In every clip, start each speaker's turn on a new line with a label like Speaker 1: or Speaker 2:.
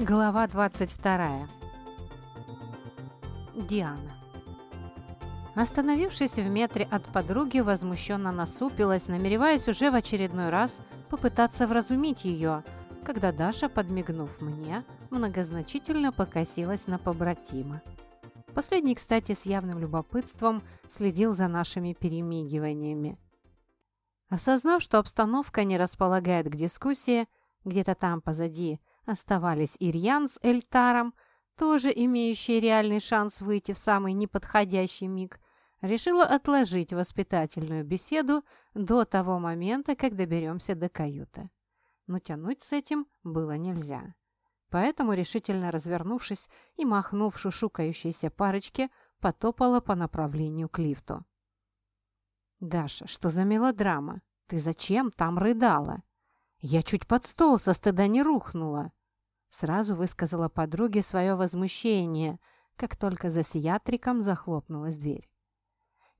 Speaker 1: Глава 22. Диана. Остановившись в метре от подруги, возмущенно насупилась, намереваясь уже в очередной раз попытаться вразумить ее, когда Даша, подмигнув мне, многозначительно покосилась на побратима. Последний, кстати, с явным любопытством следил за нашими перемигиваниями. Осознав, что обстановка не располагает к дискуссии, где-то там позади оставались Ирьян с Эльтаром, тоже имеющие реальный шанс выйти в самый неподходящий миг, решила отложить воспитательную беседу до того момента, как доберемся до каюты. Но тянуть с этим было нельзя. Поэтому, решительно развернувшись и махнув шушукающейся парочке, потопала по направлению к лифту. «Даша, что за мелодрама? Ты зачем там рыдала? Я чуть под стол со стыда не рухнула!» Сразу высказала подруге свое возмущение, как только за сиатриком захлопнулась дверь.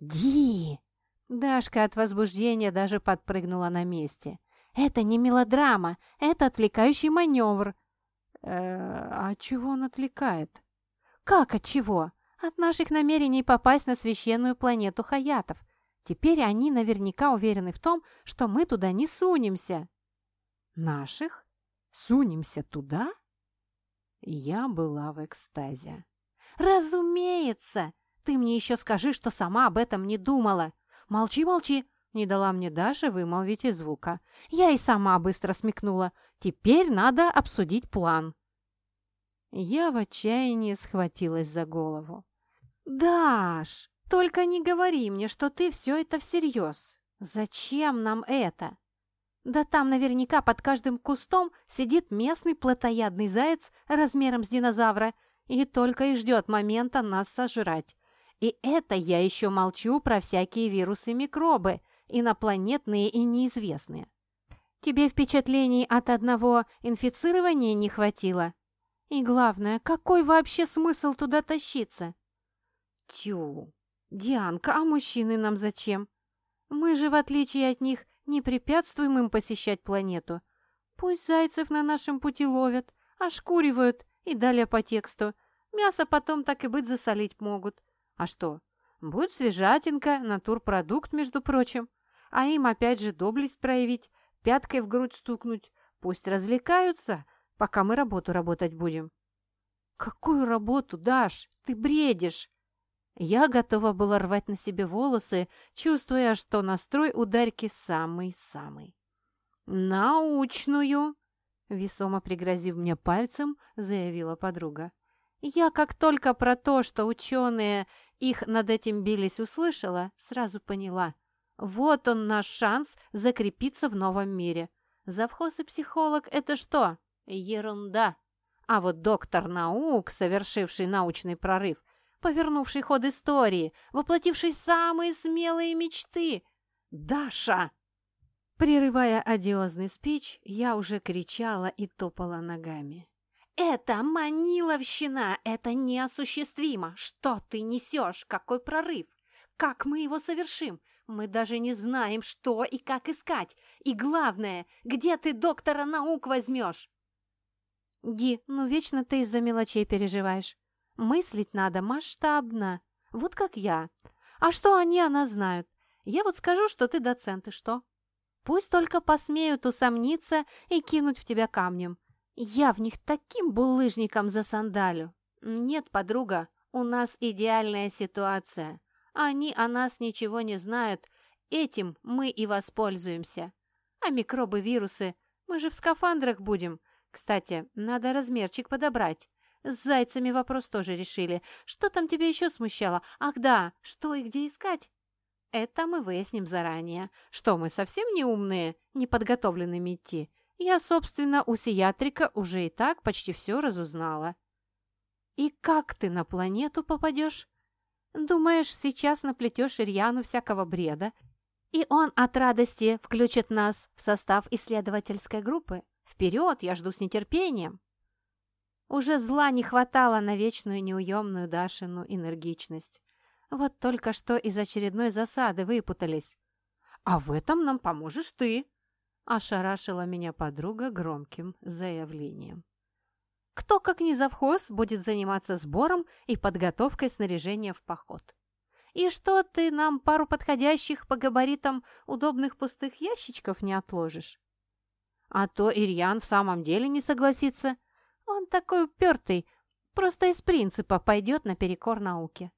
Speaker 1: «Ди!» Дашка от возбуждения даже подпрыгнула на месте. «Это не мелодрама, это отвлекающий маневр!» э, «А чего он отвлекает?» «Как от чего? От наших намерений попасть на священную планету Хаятов. Теперь они наверняка уверены в том, что мы туда не сунемся». «Наших? Сунемся туда?» Я была в экстазе. «Разумеется! Ты мне еще скажи, что сама об этом не думала. Молчи, молчи!» Не дала мне Даша вымолвить и звука. Я и сама быстро смекнула. Теперь надо обсудить план. Я в отчаянии схватилась за голову. «Даш, только не говори мне, что ты все это всерьез. Зачем нам это?» Да там наверняка под каждым кустом сидит местный плотоядный заяц размером с динозавра и только и ждет момента нас сожрать. И это я еще молчу про всякие вирусы и микробы, инопланетные и неизвестные. Тебе впечатлений от одного инфицирования не хватило? И главное, какой вообще смысл туда тащиться? Тю, Дианка, а мужчины нам зачем? Мы же, в отличие от них, не препятствуем им посещать планету. Пусть зайцев на нашем пути ловят, ошкуривают и далее по тексту. Мясо потом так и быть засолить могут. А что? Будет свежатинка, натурпродукт, между прочим. А им опять же доблесть проявить, пяткой в грудь стукнуть. Пусть развлекаются, пока мы работу работать будем. Какую работу, Даш? Ты бредишь. Я готова была рвать на себе волосы, чувствуя, что настрой у Дарьки самый-самый. «Научную!» — весомо пригрозив мне пальцем, заявила подруга. Я как только про то, что ученые их над этим бились, услышала, сразу поняла. Вот он наш шанс закрепиться в новом мире. Завхоз и психолог — это что? Ерунда. А вот доктор наук, совершивший научный прорыв, повернувший ход истории, воплотивший самые смелые мечты. «Даша!» Прерывая одиозный спич, я уже кричала и топала ногами. «Это маниловщина! Это неосуществимо! Что ты несешь? Какой прорыв? Как мы его совершим? Мы даже не знаем, что и как искать. И главное, где ты доктора наук возьмешь?» «Ди, ну вечно ты из-за мелочей переживаешь. Мыслить надо масштабно, вот как я. А что они о нас знают? Я вот скажу, что ты доцент, и что? Пусть только посмеют усомниться и кинуть в тебя камнем. Я в них таким булыжником засандалю. Нет, подруга, у нас идеальная ситуация. Они о нас ничего не знают, этим мы и воспользуемся. А микробы-вирусы, мы же в скафандрах будем. Кстати, надо размерчик подобрать. С зайцами вопрос тоже решили. Что там тебя еще смущало? Ах да, что и где искать? Это мы выясним заранее. Что, мы совсем не умные, неподготовленными идти? Я, собственно, у сиатрика уже и так почти все разузнала. И как ты на планету попадешь? Думаешь, сейчас наплетешь Ирьяну всякого бреда, и он от радости включит нас в состав исследовательской группы? Вперед, я жду с нетерпением. Уже зла не хватало на вечную неуемную Дашину энергичность. Вот только что из очередной засады выпутались. «А в этом нам поможешь ты!» – ошарашила меня подруга громким заявлением. Кто, как ни завхоз, будет заниматься сбором и подготовкой снаряжения в поход? И что ты нам пару подходящих по габаритам удобных пустых ящичков не отложишь? А то Ирьян в самом деле не согласится. Он такой упертый, просто из принципа пойдет наперекор науке.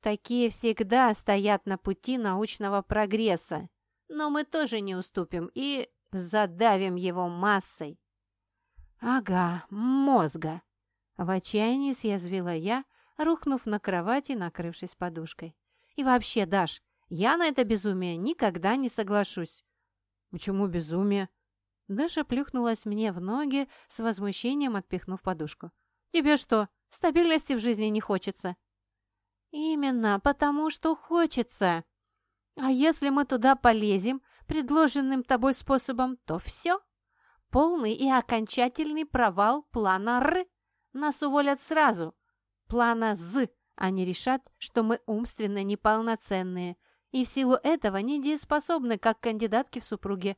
Speaker 1: Такие всегда стоят на пути научного прогресса, но мы тоже не уступим и задавим его массой. Ага, мозга. В отчаянии съязвила я, рухнув на кровати, накрывшись подушкой. И вообще, Даш, я на это безумие никогда не соглашусь. Почему безумие? Даша плюхнулась мне в ноги с возмущением, отпихнув подушку. «Тебе что, стабильности в жизни не хочется?» «Именно потому, что хочется. А если мы туда полезем, предложенным тобой способом, то все. Полный и окончательный провал плана Р. Нас уволят сразу. Плана З. Они решат, что мы умственно неполноценные и в силу этого недееспособны, как кандидатки в супруги.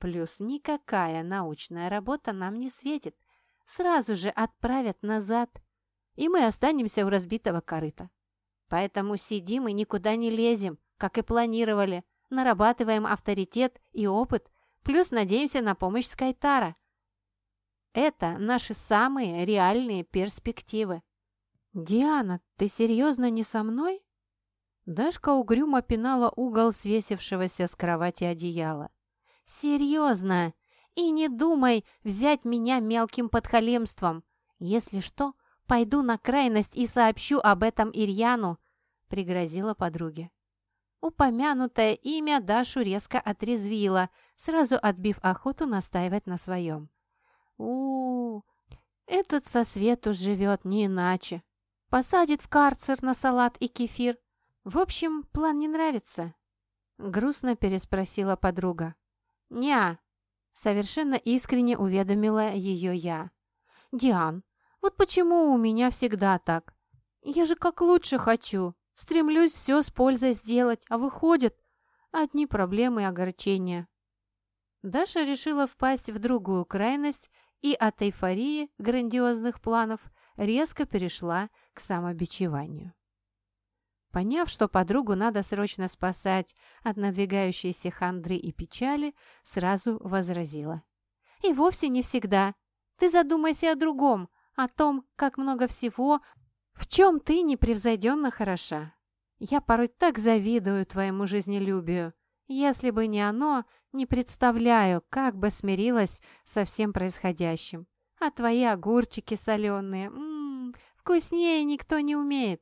Speaker 1: Плюс никакая научная работа нам не светит. Сразу же отправят назад, и мы останемся у разбитого корыта. Поэтому сидим и никуда не лезем, как и планировали. Нарабатываем авторитет и опыт, плюс надеемся на помощь Скайтара. Это наши самые реальные перспективы. «Диана, ты серьезно не со мной?» Дашка угрюмо пинала угол свесившегося с кровати одеяла. «Серьезно! И не думай взять меня мелким подхалемством. Если что, пойду на крайность и сообщу об этом Ирьяну», — пригрозила подруге. Упомянутое имя Дашу резко отрезвило, сразу отбив охоту настаивать на своем. у, -у этот со свету живет не иначе. Посадит в карцер на салат и кефир. В общем, план не нравится?» Грустно переспросила подруга. «Ня!» — совершенно искренне уведомила ее я. «Диан, вот почему у меня всегда так? Я же как лучше хочу, стремлюсь все с пользой сделать, а выходит одни проблемы и огорчения». Даша решила впасть в другую крайность и от эйфории грандиозных планов резко перешла к самобичеванию. Поняв, что подругу надо срочно спасать от надвигающейся хандры и печали, сразу возразила. «И вовсе не всегда. Ты задумайся о другом, о том, как много всего, в чем ты непревзойденно хороша. Я порой так завидую твоему жизнелюбию. Если бы не оно, не представляю, как бы смирилась со всем происходящим. А твои огурчики соленые, м -м, вкуснее никто не умеет.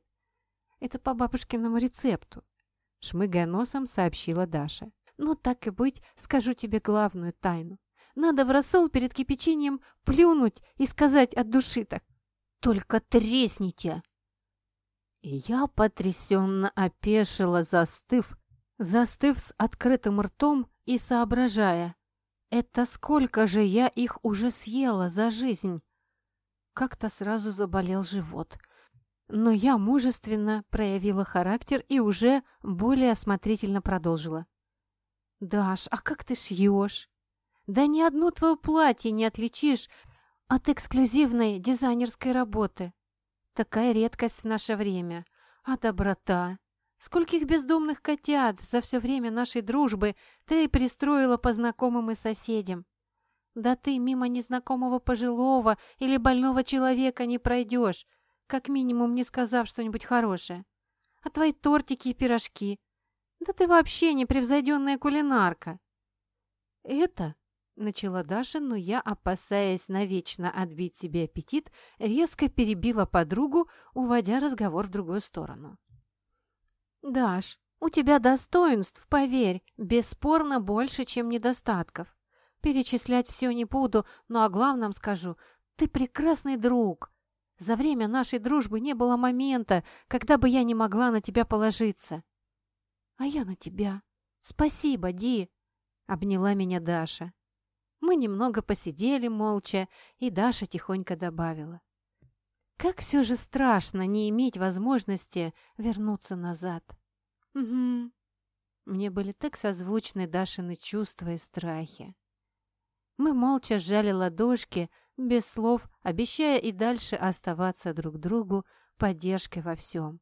Speaker 1: Это по бабушкиному рецепту», — шмыгая носом сообщила Даша. «Ну, так и быть, скажу тебе главную тайну. Надо в рассол перед кипячением плюнуть и сказать от души так. Только тресните!» Я потрясенно опешила, застыв, застыв с открытым ртом и соображая. Это сколько же я их уже съела за жизнь? Как-то сразу заболел живот — но я мужественно проявила характер и уже более осмотрительно продолжила. «Даш, а как ты шьешь? Да ни одно твое платье не отличишь от эксклюзивной дизайнерской работы. Такая редкость в наше время. А доброта? Скольких бездомных котят за все время нашей дружбы ты пристроила по знакомым и соседям? Да ты мимо незнакомого пожилого или больного человека не пройдешь, как минимум не сказав что-нибудь хорошее. А твои тортики и пирожки? Да ты вообще непревзойденная кулинарка. Это, начала Даша, но я, опасаясь навечно отбить себе аппетит, резко перебила подругу, уводя разговор в другую сторону. «Даш, у тебя достоинств, поверь, бесспорно больше, чем недостатков. Перечислять все не буду, но о главном скажу. Ты прекрасный друг, за время нашей дружбы не было момента, когда бы я не могла на тебя положиться. А я на тебя. Спасибо, Ди, обняла меня Даша. Мы немного посидели молча, и Даша тихонько добавила. Как все же страшно не иметь возможности вернуться назад. Угу. Мне были так созвучны Дашины чувства и страхи. Мы молча сжали ладошки, без слов обещая и дальше оставаться друг другу поддержкой во всем.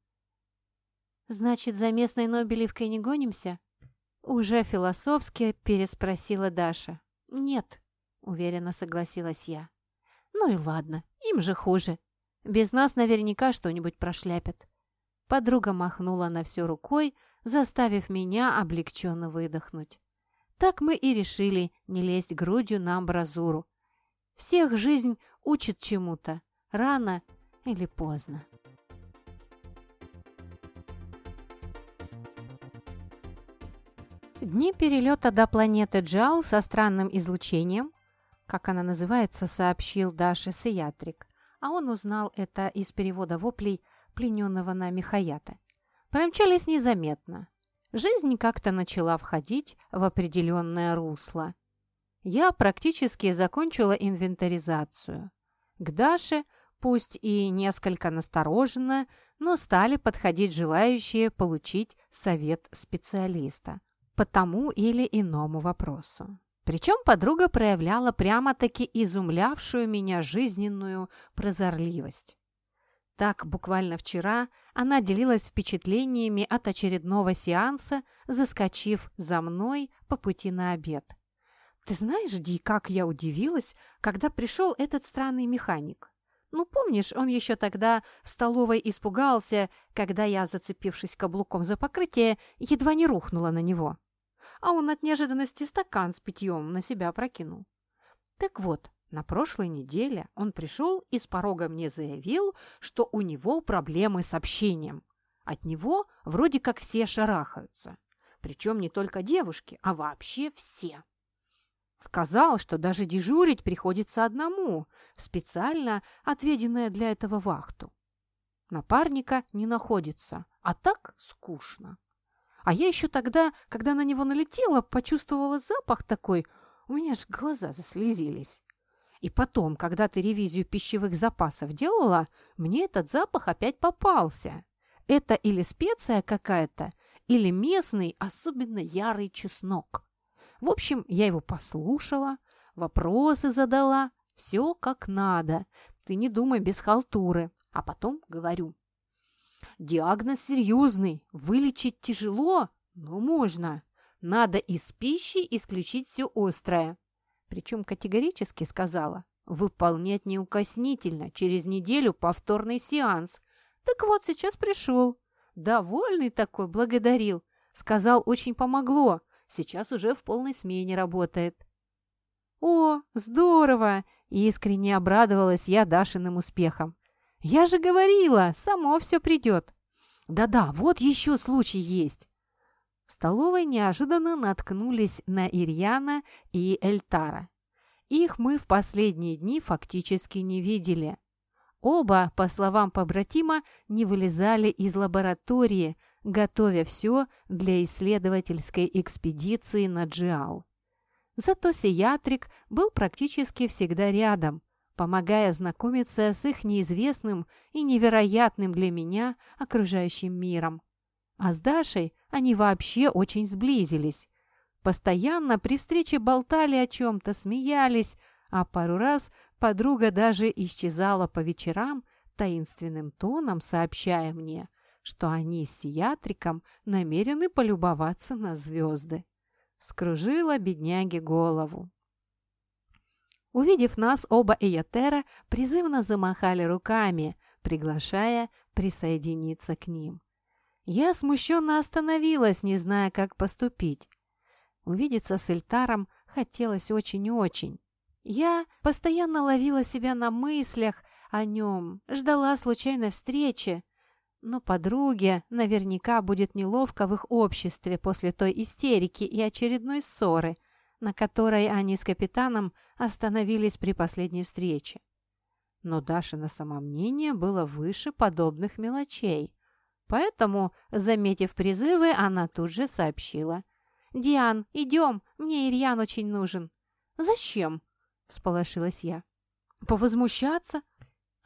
Speaker 1: «Значит, за местной Нобелевкой не гонимся?» Уже философски переспросила Даша. «Нет», — уверенно согласилась я. «Ну и ладно, им же хуже. Без нас наверняка что-нибудь прошляпят». Подруга махнула на все рукой, заставив меня облегченно выдохнуть. Так мы и решили не лезть грудью на амбразуру. Всех жизнь учит чему-то, рано или поздно. Дни перелета до планеты Джал со странным излучением, как она называется, сообщил Даше Сиатрик, а он узнал это из перевода воплей плененного на Михаята. Промчались незаметно. Жизнь как-то начала входить в определенное русло. Я практически закончила инвентаризацию. К Даше, пусть и несколько настороженно, но стали подходить желающие получить совет специалиста по тому или иному вопросу. Причем подруга проявляла прямо-таки изумлявшую меня жизненную прозорливость. Так, буквально вчера она делилась впечатлениями от очередного сеанса, заскочив за мной по пути на обед. «Ты знаешь, Ди, как я удивилась, когда пришел этот странный механик? Ну, помнишь, он еще тогда в столовой испугался, когда я, зацепившись каблуком за покрытие, едва не рухнула на него?» а он от неожиданности стакан с питьем на себя прокинул. Так вот, на прошлой неделе он пришел и с порога мне заявил, что у него проблемы с общением. От него вроде как все шарахаются. Причем не только девушки, а вообще все. Сказал, что даже дежурить приходится одному, специально отведенное для этого вахту. Напарника не находится, а так скучно. А я еще тогда, когда на него налетела, почувствовала запах такой, у меня аж глаза заслезились. И потом, когда ты ревизию пищевых запасов делала, мне этот запах опять попался. Это или специя какая-то, или местный, особенно ярый чеснок. В общем, я его послушала, вопросы задала, все как надо. Ты не думай без халтуры. А потом говорю, Диагноз серьезный, вылечить тяжело, но можно. Надо из пищи исключить все острое. Причем категорически сказала, выполнять неукоснительно, через неделю повторный сеанс. Так вот, сейчас пришел. Довольный такой, благодарил. Сказал, очень помогло. Сейчас уже в полной смене работает. «О, здорово!» – искренне обрадовалась я Дашиным успехом. «Я же говорила, само все придет». «Да-да, вот еще случай есть». В столовой неожиданно наткнулись на Ирьяна и Эльтара. Их мы в последние дни фактически не видели. Оба, по словам побратима, не вылезали из лаборатории, готовя все для исследовательской экспедиции на Джиал. Зато Сиатрик был практически всегда рядом, помогая знакомиться с их неизвестным и невероятным для меня окружающим миром. А с Дашей они вообще очень сблизились. Постоянно при встрече болтали о чем-то, смеялись, а пару раз подруга даже исчезала по вечерам, таинственным тоном сообщая мне, что они с Сиатриком намерены полюбоваться на звезды. Скружила бедняге голову. Увидев нас, оба Эйотера призывно замахали руками, приглашая присоединиться к ним. Я смущенно остановилась, не зная, как поступить. Увидеться с Эльтаром хотелось очень-очень. Я постоянно ловила себя на мыслях о нем, ждала случайной встречи. Но подруге наверняка будет неловко в их обществе после той истерики и очередной ссоры, на которой они с капитаном остановились при последней встрече. Но Дашина самомнение было выше подобных мелочей. Поэтому, заметив призывы, она тут же сообщила. «Диан, идем, мне Ирьян очень нужен». «Зачем?» – всполошилась я. «Повозмущаться?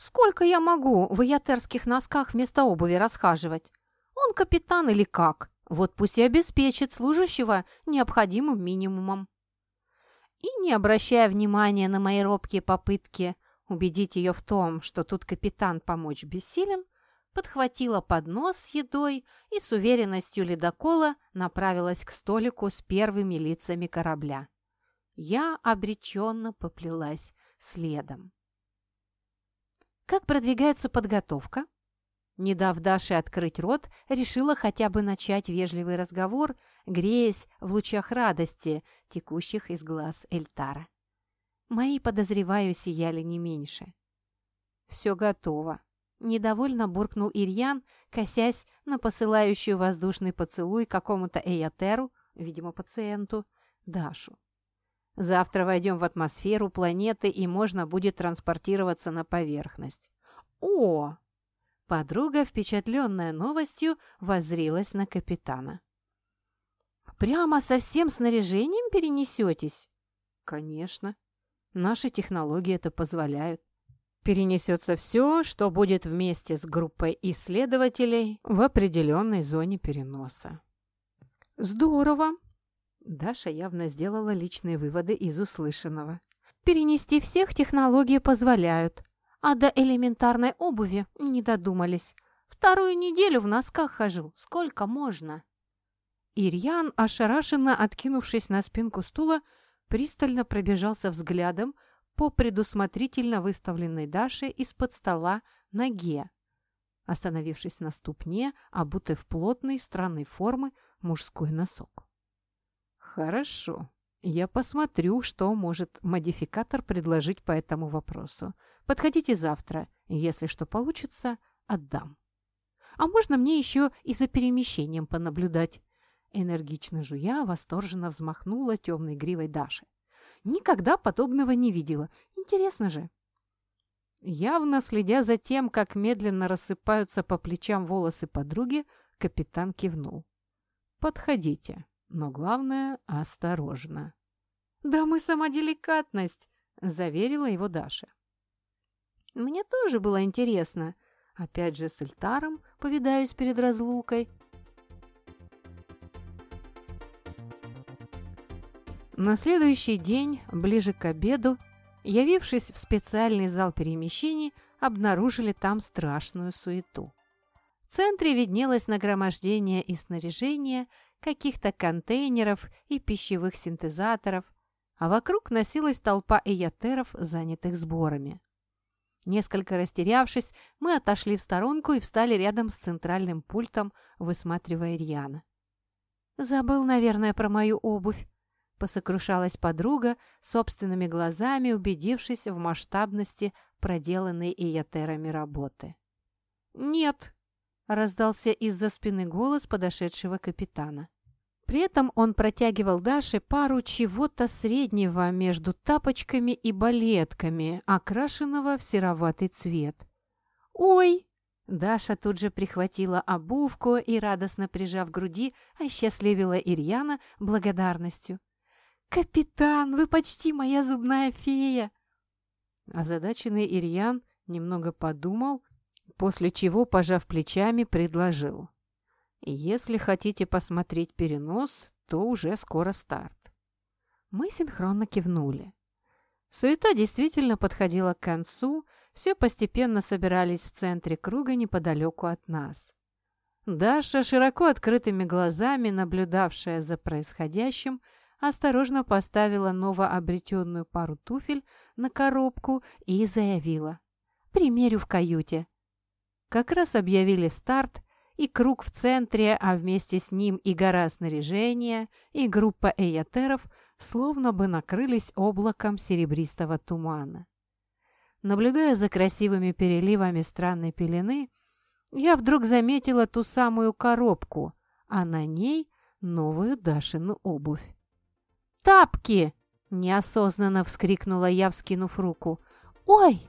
Speaker 1: Сколько я могу в иятерских носках вместо обуви расхаживать? Он капитан или как? Вот пусть и обеспечит служащего необходимым минимумом» и, не обращая внимания на мои робкие попытки убедить ее в том, что тут капитан помочь бессилен, подхватила поднос с едой и с уверенностью ледокола направилась к столику с первыми лицами корабля. Я обреченно поплелась следом. Как продвигается подготовка? Не дав Даше открыть рот, решила хотя бы начать вежливый разговор, греясь в лучах радости, текущих из глаз Эльтара. Мои, подозреваю, сияли не меньше. «Все готово», — недовольно буркнул Ирьян, косясь на посылающую воздушный поцелуй какому-то Эйотеру, видимо, пациенту, Дашу. «Завтра войдем в атмосферу планеты, и можно будет транспортироваться на поверхность». «О!» Подруга, впечатленная новостью, воззрилась на капитана. «Прямо со всем снаряжением перенесетесь?» «Конечно. Наши технологии это позволяют. Перенесется все, что будет вместе с группой исследователей в определенной зоне переноса». «Здорово!» Даша явно сделала личные выводы из услышанного. «Перенести всех технологии позволяют, а до элементарной обуви не додумались. Вторую неделю в носках хожу. Сколько можно?» Ирьян, ошарашенно откинувшись на спинку стула, пристально пробежался взглядом по предусмотрительно выставленной Даше из-под стола ноге, остановившись на ступне, обутой в плотной странной формы мужской носок. «Хорошо. Я посмотрю, что может модификатор предложить по этому вопросу. Подходите завтра. Если что получится, отдам. А можно мне еще и за перемещением понаблюдать?» Энергично жуя, восторженно взмахнула темной гривой Даши. «Никогда подобного не видела. Интересно же!» Явно следя за тем, как медленно рассыпаются по плечам волосы подруги, капитан кивнул. «Подходите, но главное — осторожно». «Да мы сама деликатность!» — заверила его Даша. Мне тоже было интересно. Опять же с Эльтаром повидаюсь перед разлукой. На следующий день, ближе к обеду, явившись в специальный зал перемещений, обнаружили там страшную суету. В центре виднелось нагромождение и снаряжение, каких-то контейнеров и пищевых синтезаторов, а вокруг носилась толпа эйотеров, занятых сборами. Несколько растерявшись, мы отошли в сторонку и встали рядом с центральным пультом, высматривая Ирьяна. «Забыл, наверное, про мою обувь», — посокрушалась подруга, собственными глазами убедившись в масштабности проделанной Иятерами работы. «Нет», — раздался из-за спины голос подошедшего капитана. При этом он протягивал Даше пару чего-то среднего между тапочками и балетками, окрашенного в сероватый цвет. «Ой!» Даша тут же прихватила обувку и, радостно прижав груди, осчастливила Ирьяна благодарностью. «Капитан, вы почти моя зубная фея!» Озадаченный Ирьян немного подумал, после чего, пожав плечами, предложил. Если хотите посмотреть перенос, то уже скоро старт. Мы синхронно кивнули. Суета действительно подходила к концу, все постепенно собирались в центре круга неподалеку от нас. Даша, широко открытыми глазами, наблюдавшая за происходящим, осторожно поставила новообретенную пару туфель на коробку и заявила «Примерю в каюте». Как раз объявили старт, и круг в центре, а вместе с ним и гора снаряжения, и группа эйотеров словно бы накрылись облаком серебристого тумана. Наблюдая за красивыми переливами странной пелены, я вдруг заметила ту самую коробку, а на ней новую Дашину обувь. «Тапки!» – неосознанно вскрикнула я, вскинув руку. «Ой!»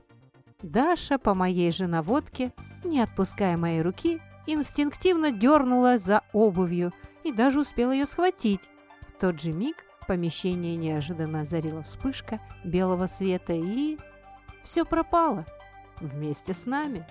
Speaker 1: Даша по моей же наводке, не отпуская моей руки, инстинктивно дернула за обувью и даже успела ее схватить. В тот же миг помещение неожиданно озарила вспышка белого света и... Все пропало вместе с нами.